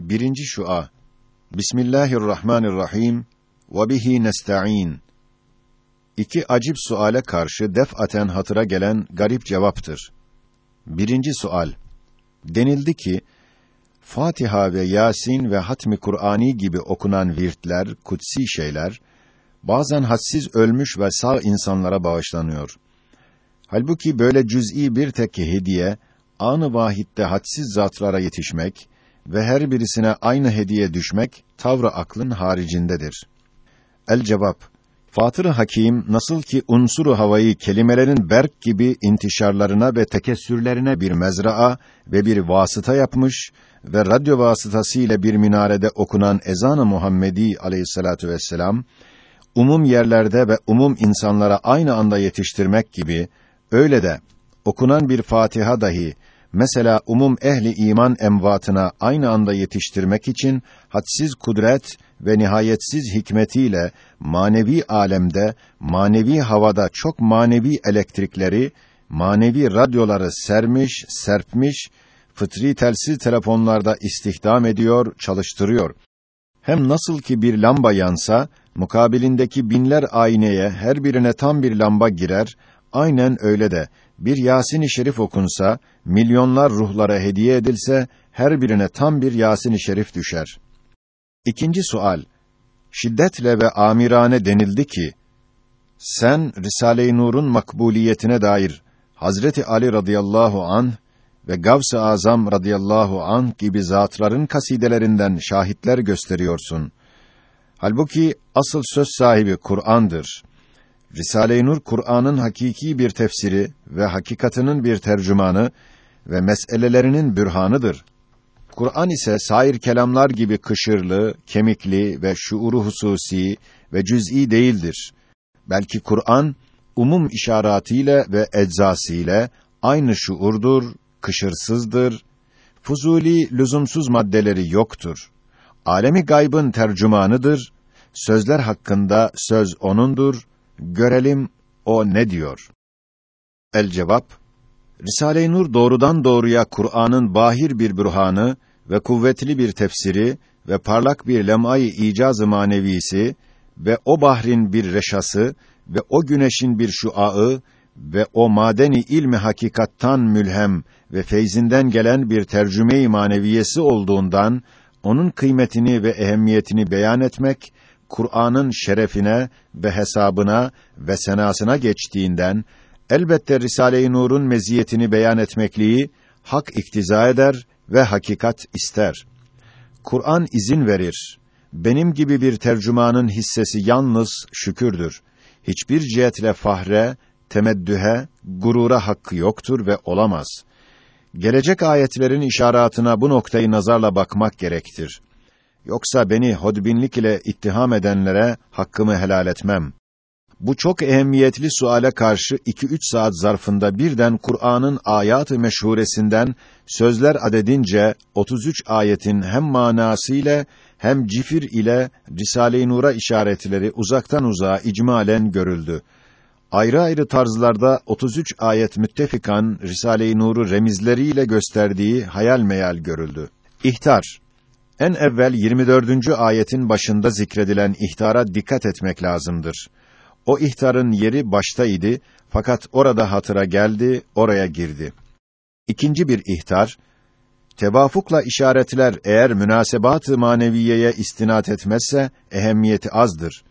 Birinci şua. Bismillahirrahmanirrahim. Ve bihi nesta'in. İki acip suale karşı defaten hatıra gelen garip cevaptır. Birinci sual. Denildi ki, Fatiha ve Yasin ve Hatmi Kur'ani gibi okunan virtler, kutsi şeyler, bazen hadsiz ölmüş ve sağ insanlara bağışlanıyor. Halbuki böyle cüz'i bir tek hediye, anı vahitte hadsiz zatlara yetişmek ve her birisine aynı hediye düşmek, tavrı aklın haricindedir. El cevap, Fatır Hakim nasıl ki unsuru havayı kelimelerin berk gibi intişarlarına ve tekessürlerine bir mezraa ve bir vasıta yapmış ve radyo vasıtasıyla bir minarede okunan ezan-ı Muhammedi aleyhissalatu vesselam umum yerlerde ve umum insanlara aynı anda yetiştirmek gibi öyle de okunan bir Fatiha dahi mesela umum ehli iman emvatına aynı anda yetiştirmek için hadsiz kudret ve nihayetsiz hikmetiyle manevi alemde, manevi havada çok manevi elektrikleri, manevi radyoları sermiş, serpmiş, fıtri telsiz telefonlarda istihdam ediyor, çalıştırıyor. Hem nasıl ki bir lamba yansa, mukabilindeki binler ayneye her birine tam bir lamba girer, aynen öyle de bir Yasin-i Şerif okunsa, milyonlar ruhlara hediye edilse, her birine tam bir Yasin-i Şerif düşer. İkinci sual. Şiddetle ve amirane denildi ki, sen Risale-i Nur'un makbuliyetine dair Hazreti Ali radıyallahu an ve Gavs-ı Azam radıyallahu an gibi zatların kasidelerinden şahitler gösteriyorsun. Halbuki asıl söz sahibi Kur'an'dır. Risale-i Nur Kur'an'ın hakiki bir tefsiri ve hakikatının bir tercümanı ve meselelerinin bürhanıdır. Kur'an ise sair kelamlar gibi kışırlı, kemikli ve şuuru hususi ve cüz'i değildir. Belki Kur'an umum işaretiyle ve eczasıyla aynı şuurdur, kışırsızdır. Fuzuli, lüzumsuz maddeleri yoktur. Alemi gaybın tercümanıdır. Sözler hakkında söz onundur. Görelim o ne diyor. El cevap Risale-i Nur doğrudan doğruya Kur'an'ın bahir bir bürhanı ve kuvvetli bir tefsiri ve parlak bir lem'ay icaz-ı manevisi ve o bahrin bir reşası ve o güneşin bir şuağı ve o madeni ilmi hakikattan mülhem ve feyzinden gelen bir tercüme-i maneviyesi olduğundan onun kıymetini ve ehemmiyetini beyan etmek Kur'an'ın şerefine ve hesabına ve senasına geçtiğinden elbette Risale-i Nur'un meziyetini beyan etmekliği hak iktiza eder ve hakikat ister. Kur'an izin verir. Benim gibi bir tercümanın hissesi yalnız şükürdür. Hiçbir cihetle fahre, temeddühe, gurura hakkı yoktur ve olamaz. Gelecek ayetlerin işaretine bu noktayı nazarla bakmak gerektir. Yoksa beni hodbinlik ile ittiham edenlere hakkımı helal etmem. Bu çok ehemmiyetli suale karşı iki üç saat zarfında birden Kur'an'ın ayat-ı meşhuresinden sözler adedince 33 ayetin hem manası ile hem cifir ile Risale-i Nur'a işaretleri uzaktan uzağa icmalen görüldü. Ayrı ayrı tarzlarda 33 ayet müttefikan Risale-i Nur'u remizleriyle gösterdiği hayal meyal görüldü. İhtar en evvel 24. ayetin başında zikredilen ihtara dikkat etmek lazımdır. O ihtarın yeri başta idi fakat orada hatıra geldi, oraya girdi. İkinci bir ihtar, tevafukla işaretler eğer münasebat-ı maneviyeye istinat etmezse ehemmiyeti azdır.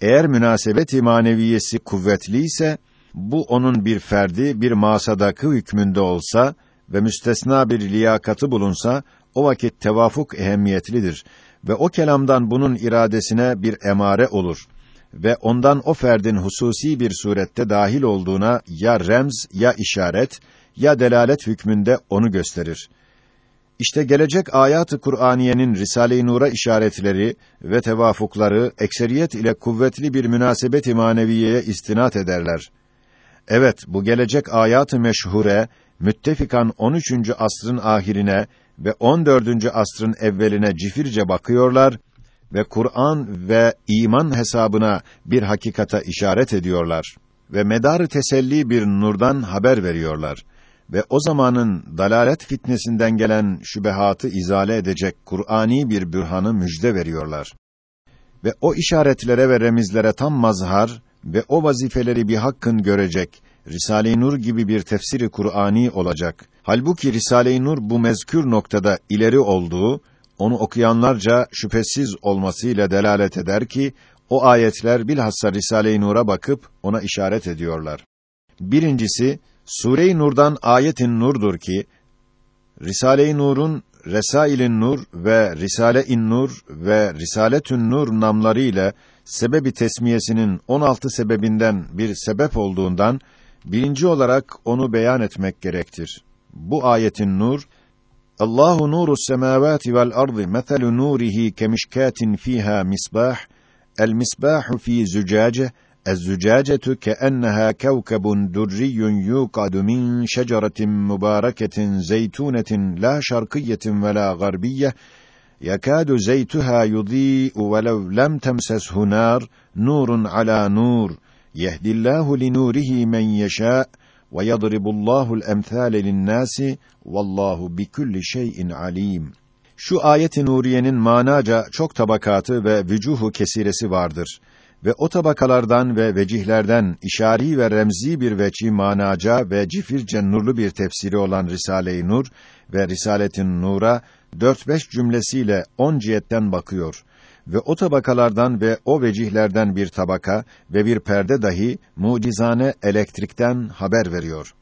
Eğer münasebet-i maneviyesi kuvvetli ise bu onun bir ferdi, bir masadakı hükmünde olsa ve müstesna bir liyakatı bulunsa o vakit tevafuk ehemmiyetlidir ve o kelamdan bunun iradesine bir emare olur ve ondan o ferdin hususi bir surette dahil olduğuna ya remz ya işaret ya delalet hükmünde onu gösterir. İşte gelecek ayat-ı Kur'aniyenin Risale-i Nur'a işaretleri ve tevafukları ekseriyet ile kuvvetli bir münasebet-i maneviyeye istinat ederler. Evet, bu gelecek ayat-ı meşhure müttefikan 13. asrın ahirine ve 14. asrın evveline cifirce bakıyorlar ve Kur'an ve iman hesabına bir hakikata işaret ediyorlar ve medarı teselli bir nurdan haber veriyorlar ve o zamanın dalalet fitnesinden gelen şübehatı izale edecek Kur'ani bir bürhanı müjde veriyorlar. Ve o işaretlere ve remizlere tam mazhar ve o vazifeleri bir hakkın görecek Risale-i Nur gibi bir tefsiri Kur'ani olacak. Halbuki Risale-i Nur bu mezkür noktada ileri olduğu, onu okuyanlarca şüphesiz olmasıyla delalet eder ki, o ayetler bilhassa Risale-i Nur'a bakıp ona işaret ediyorlar. Birincisi, Sure-i Nur'dan ayetin nurdur ki, Risale-i Nur'un Resailin Nur ve Risale-in Nur ve Risaletün Nur namları ile sebebi tesmiyesinin 16 sebebinden bir sebep olduğundan birinci olarak onu beyan etmek gerektir. Bu ayetin nur Allahu nuru semavati vel ardı meselu nurihi kemişkatin fiha misbah el misbahu fi zucace الزجاجة كأنها كوكب دري يوقد من شجرة مباركة زيتونة لا شرقية ولا غربية يكاد زيتها يضيء ولو لم تمسسه نار نور على نور Yehdillahu linurihi men yeşâ ve yadribullahu'l emsâle lin-nâsi vallahu bikulli şey'in alim. Şu ayet-i nuriyenin manaca çok tabakatı ve vücuhu kesiresi vardır ve o tabakalardan ve vecihlerden işari ve remzi bir veçi manaca ve cifirce nurlu bir tefsiri olan Risale-i Nur ve Risaletin Nur'a 4-5 cümlesiyle 10 cihetten bakıyor ve o tabakalardan ve o vecihlerden bir tabaka ve bir perde dahi mucizane elektrikten haber veriyor.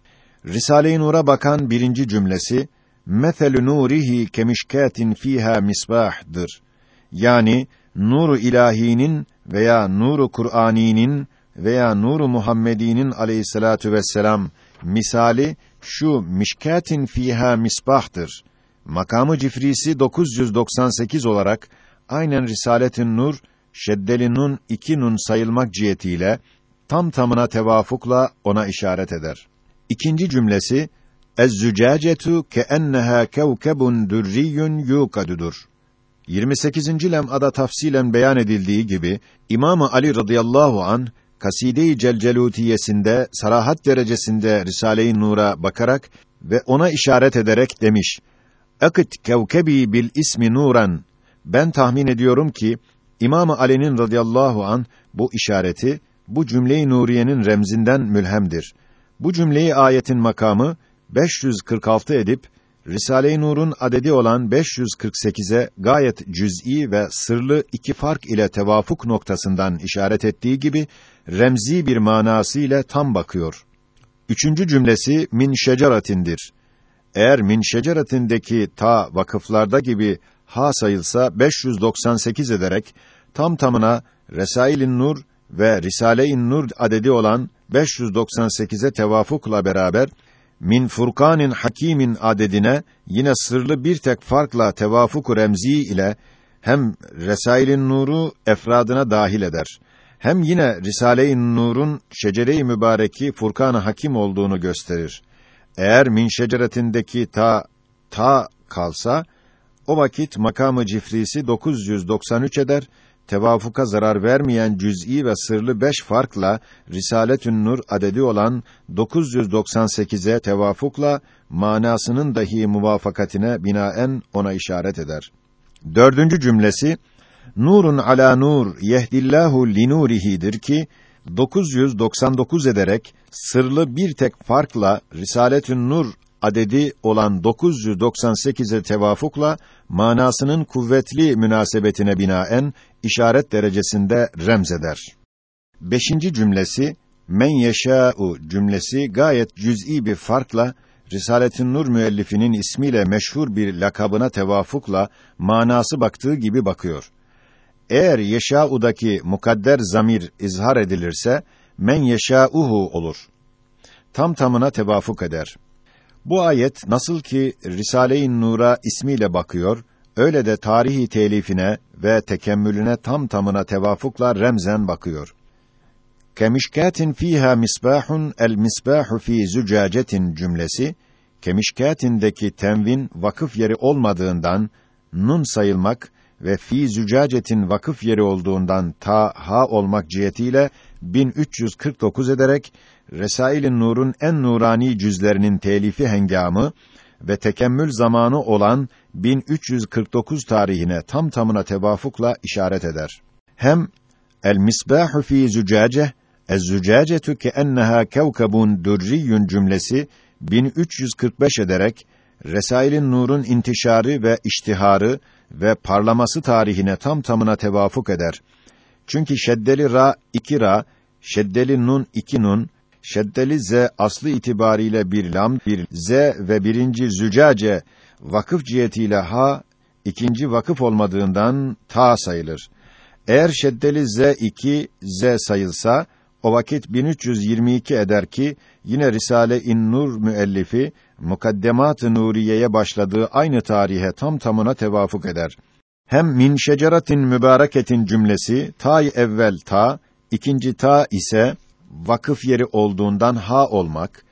Risale-i Nur'a bakan birinci cümlesi "Meselü nurihi kemişkatin fiha misbah'dır." Yani nuru ilahinin veya nuru Kur'ani'nin veya nuru Muhammedi'nin aleyhissalatu vesselam misali şu mişkatin fiha misbahtır. Makamı cifrisi 998 olarak aynen Risaletün Nur şeddeli nun iki nun sayılmak cihetiyle tam tamına tevafukla ona işaret eder. İkinci cümlesi Ez-zücacetu keenneha kevkebun durriyun yukadudur. 28. lem'ada tafsilen beyan edildiği gibi İmamı Ali radıyallahu an Kaside-i Celcelutiyesinde sarahat derecesinde Risale-i Nur'a bakarak ve ona işaret ederek demiş: "Akit kevkebi bil ismi nuran ben tahmin ediyorum ki İmam Ali'nin radıyallahu an bu işareti bu cümleyi nuriyenin remzinden mülhemdir. Bu cümleyi ayetin makamı 546 edip Risale-i Nur'un adedi olan 548'e gayet cüz'i ve sırlı iki fark ile tevafuk noktasından işaret ettiği gibi remzi bir manası ile tam bakıyor. Üçüncü cümlesi min şeceratindir. Eğer min şeceratindeki ta vakıflarda gibi ha sayılsa 598 ederek tam tamına Resailin Nur ve Risale-i Nur adedi olan 598'e tevafukla beraber min Furkanin Hakimin adedine yine sırlı bir tek farkla tevafuk remzi ile hem Resailin Nur'u efradına dahil eder. Hem yine Risale-i Nur'un şecere-i mübareki Furkan-ı Hakim olduğunu gösterir. Eğer min şeceretindeki ta ta kalsa o vakit makamı cifrisi 993 eder, tevafuka zarar vermeyen cüz'i ve sırlı beş farkla Risaletün Nur adedi olan 998'e tevafukla manasının dahi muvafakatine binaen ona işaret eder. Dördüncü cümlesi Nurun ala nur yehdillahu linurihidir ki 999 ederek sırlı bir tek farkla Risaletün Nur adedi olan 998'e tevafukla manasının kuvvetli münasebetine binaen işaret derecesinde remzeder. Beşinci cümlesi men yeşâ'u cümlesi gayet cüz'i bir farkla Risaletin Nur müellifinin ismiyle meşhur bir lakabına tevafukla manası baktığı gibi bakıyor. Eğer yeşâ'udaki mukadder zamir izhar edilirse men yeşâ'uhu olur. Tam tamına tevafuk eder. Bu ayet nasıl ki Risale-i Nur'a ismiyle bakıyor, öyle de tarihi telifine ve tekemmülüne tam tamına tevafukla remzen bakıyor. Kemişkatin fiha misbahun el misbahu fi zücacetin cümlesi kemişkatindeki tenvin vakıf yeri olmadığından nun sayılmak ve fi zücacetin vakıf yeri olduğundan ta ha olmak cihetiyle 1349 ederek Resail-i Nur'un en nurani cüzlerinin telifi hengamı ve tekemmül zamanı olan 1349 tarihine tam tamına tevafukla işaret eder. Hem El Misbahu fi Zücace Ez-Zücacetu enneha kevkebun durriyyun cümlesi 1345 ederek Resail'in nurun intişarı ve iştiharı ve parlaması tarihine tam tamına tevafuk eder. Çünkü şeddeli ra iki ra, şeddeli nun iki nun, şeddeli z aslı itibariyle bir lam, bir z ve birinci zücace vakıf cihetiyle ha, ikinci vakıf olmadığından ta sayılır. Eğer şeddeli z2 z sayılsa o vakit 1322 eder ki yine Risale-i Nur müellifi Mukaddemat-ı Nuriye'ye başladığı aynı tarihe tam tamına tevafuk eder. Hem min şeceratin mübareketin cümlesi ta evvel ta, ikinci ta ise vakıf yeri olduğundan ha olmak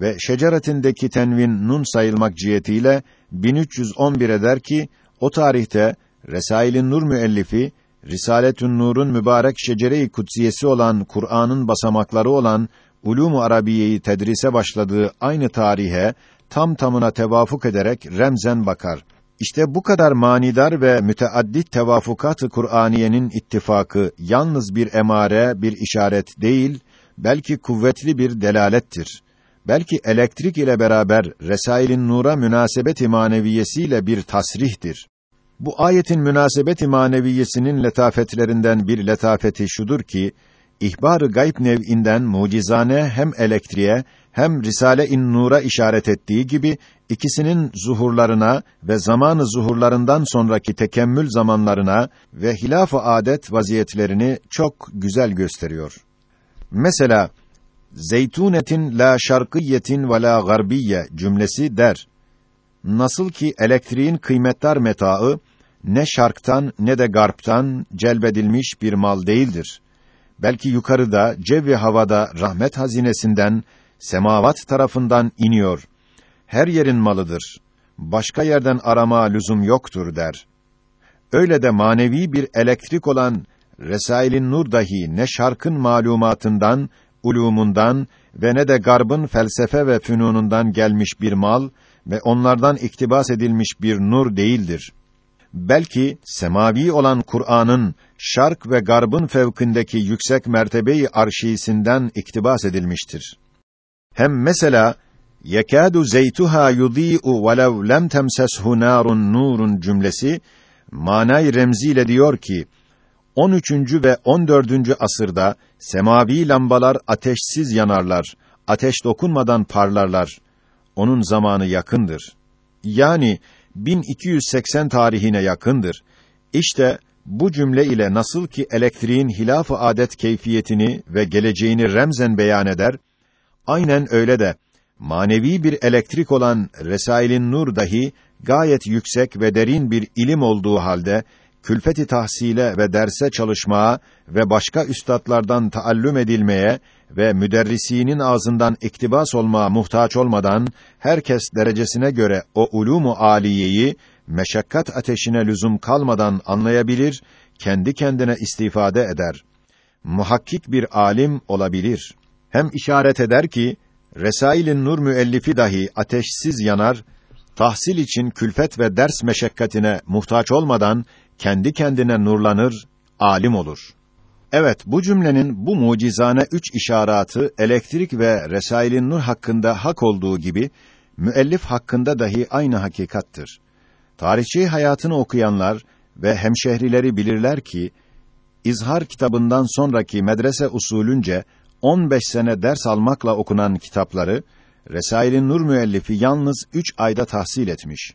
ve şeceretindeki tenvin nun sayılmak cihetiyle 1311 eder ki o tarihte Resail'in Nur müellifi Risaletün Nur'un mübarek şecere-i kutsiyesi olan Kur'an'ın basamakları olan Ulûm-u Arabiye'yi tedrise başladığı aynı tarihe tam tamına tevafuk ederek remzen bakar. İşte bu kadar manidar ve müteaddit tevafukat-ı Kur'aniyenin ittifakı yalnız bir emare, bir işaret değil, belki kuvvetli bir delalettir. Belki elektrik ile beraber Resail'in nura münasebet-i maneviyesiyle bir tasrihtir. Bu ayetin münasebet-i letafetlerinden bir letafeti şudur ki, ihbar-ı gayb nev'inden mucizane hem elektriğe hem Risale-i Nur'a işaret ettiği gibi ikisinin zuhurlarına ve zamanı zuhurlarından sonraki tekemmül zamanlarına ve hilaf-ı adet vaziyetlerini çok güzel gösteriyor. Mesela zeytunetin la şarkıyetin ve la garbiye cümlesi der. Nasıl ki elektriğin kıymetdar metaı ne şarktan ne de garptan celbedilmiş bir mal değildir. Belki yukarıda, cevvi havada rahmet hazinesinden, semavat tarafından iniyor. Her yerin malıdır. Başka yerden arama lüzum yoktur der. Öyle de manevi bir elektrik olan Resailin Nur dahi ne şarkın malumatından, ulumundan ve ne de garbın felsefe ve fünunundan gelmiş bir mal ve onlardan iktibas edilmiş bir nur değildir. Belki semavi olan Kur'an'ın şark ve garbın fevkindeki yüksek mertebeyi arşisinden iktibas edilmiştir. Hem mesela yekâdu zeytuha yudî'u velev lem temseshu nârun nurun cümlesi manay remziyle diyor ki 13. ve 14. asırda semavi lambalar ateşsiz yanarlar, ateş dokunmadan parlarlar. Onun zamanı yakındır. Yani 1280 tarihine yakındır. İşte bu cümle ile nasıl ki elektriğin hilaf-ı adet keyfiyetini ve geleceğini remzen beyan eder, aynen öyle de manevi bir elektrik olan Resailin Nur dahi gayet yüksek ve derin bir ilim olduğu halde külfeti tahsile ve derse çalışmaya ve başka üstadlardan taallüm edilmeye ve müderrisinin ağzından iktibas olmaya muhtaç olmadan herkes derecesine göre o ulumu aliyeyi meşakkat ateşine lüzum kalmadan anlayabilir, kendi kendine istifade eder. Muhakkik bir alim olabilir. Hem işaret eder ki Resail'in Nur müellifi dahi ateşsiz yanar, tahsil için külfet ve ders meşakkatine muhtaç olmadan kendi kendine nurlanır, alim olur. Evet, bu cümlenin bu mucizane üç işaratı elektrik ve Resailin Nur hakkında hak olduğu gibi müellif hakkında dahi aynı hakikattır. Tarihçi hayatını okuyanlar ve hemşehrileri bilirler ki İzhar kitabından sonraki medrese usulünce 15 sene ders almakla okunan kitapları Resailin Nur müellifi yalnız üç ayda tahsil etmiş.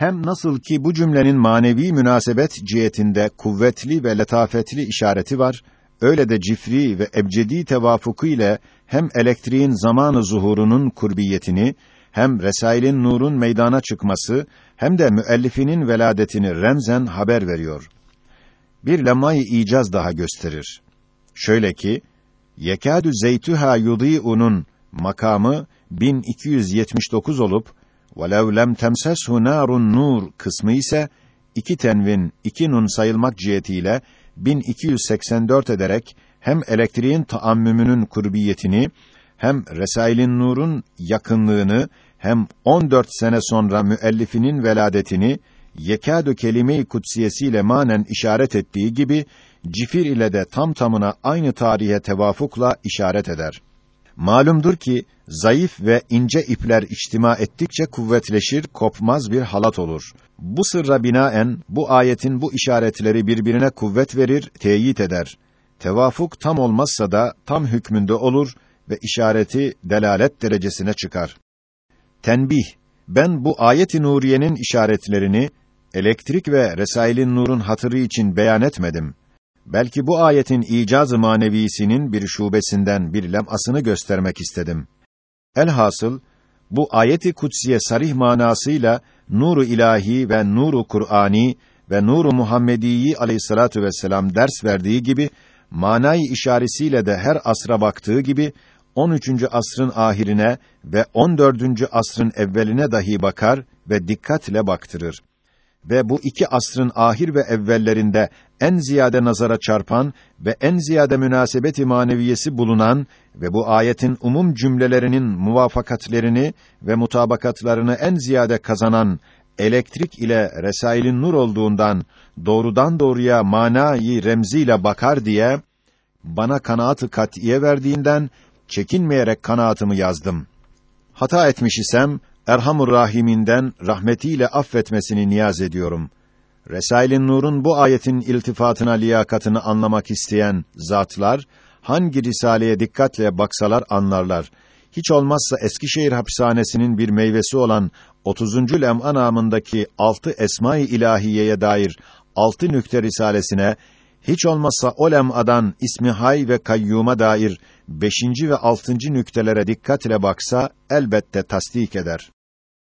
Hem nasıl ki bu cümlenin manevi münasebet cihetinde kuvvetli ve letafetli işareti var, öyle de cifri ve ebcedi tevafuku ile hem elektriğin zamanı zuhurunun kurbiyetini, hem Resail'in nurun meydana çıkması, hem de müellifinin veladetini remzen haber veriyor. Bir lemay icaz daha gösterir. Şöyle ki, Yekâdü zeytühâ yudî'unun makamı 1279 olup وَلَوْ لَمْ تَمْسَسْهُ نَارٌ nur kısmı ise iki tenvin, iki nun sayılmak cihetiyle 1284 ederek hem elektriğin taammümünün kurbiyetini hem Resailin Nur'un yakınlığını hem 14 sene sonra müellifinin veladetini yekâdü kelime-i kutsiyesiyle manen işaret ettiği gibi cifir ile de tam tamına aynı tarihe tevafukla işaret eder. Malumdur ki zayıf ve ince ipler içtima ettikçe kuvvetleşir, kopmaz bir halat olur. Bu sırra binaen bu ayetin bu işaretleri birbirine kuvvet verir, teyit eder. Tevafuk tam olmazsa da tam hükmünde olur ve işareti delalet derecesine çıkar. Tenbih ben bu ayet-i nuriyenin işaretlerini elektrik ve resailin nurun hatırı için beyan etmedim. Belki bu ayetin icaz-ı manevisinin bir şubesinden bir lemasını göstermek istedim. Elhasıl bu ayeti kutsiye sarih manasıyla nuru ilahi ve nuru Kur'ani ve nuru Muhammediyi aleyhissalatu vesselam ders verdiği gibi manayı işaretiyle de her asra baktığı gibi 13. asrın ahirine ve 14. asrın evveline dahi bakar ve dikkatle baktırır ve bu iki asrın ahir ve evvellerinde en ziyade nazara çarpan ve en ziyade münasebet-i maneviyesi bulunan ve bu ayetin umum cümlelerinin muvafakatlerini ve mutabakatlarını en ziyade kazanan elektrik ile resailin nur olduğundan doğrudan doğruya manayı remziyle bakar diye bana kanaatı katiye verdiğinden çekinmeyerek kanaatımı yazdım. Hata etmiş isem Erhamur Rahiminden rahmetiyle affetmesini niyaz ediyorum. Resailin Nur'un bu ayetin iltifatına liyakatını anlamak isteyen zatlar hangi risaleye dikkatle baksalar anlarlar. Hiç olmazsa Eskişehir hapishanesinin bir meyvesi olan 30. lem'a namındaki altı esma-i ilahiyeye dair altı nükte risalesine hiç olmazsa o lem'adan ismi hay ve kayyuma dair beşinci ve altıncı nüktelere dikkatle baksa elbette tasdik eder.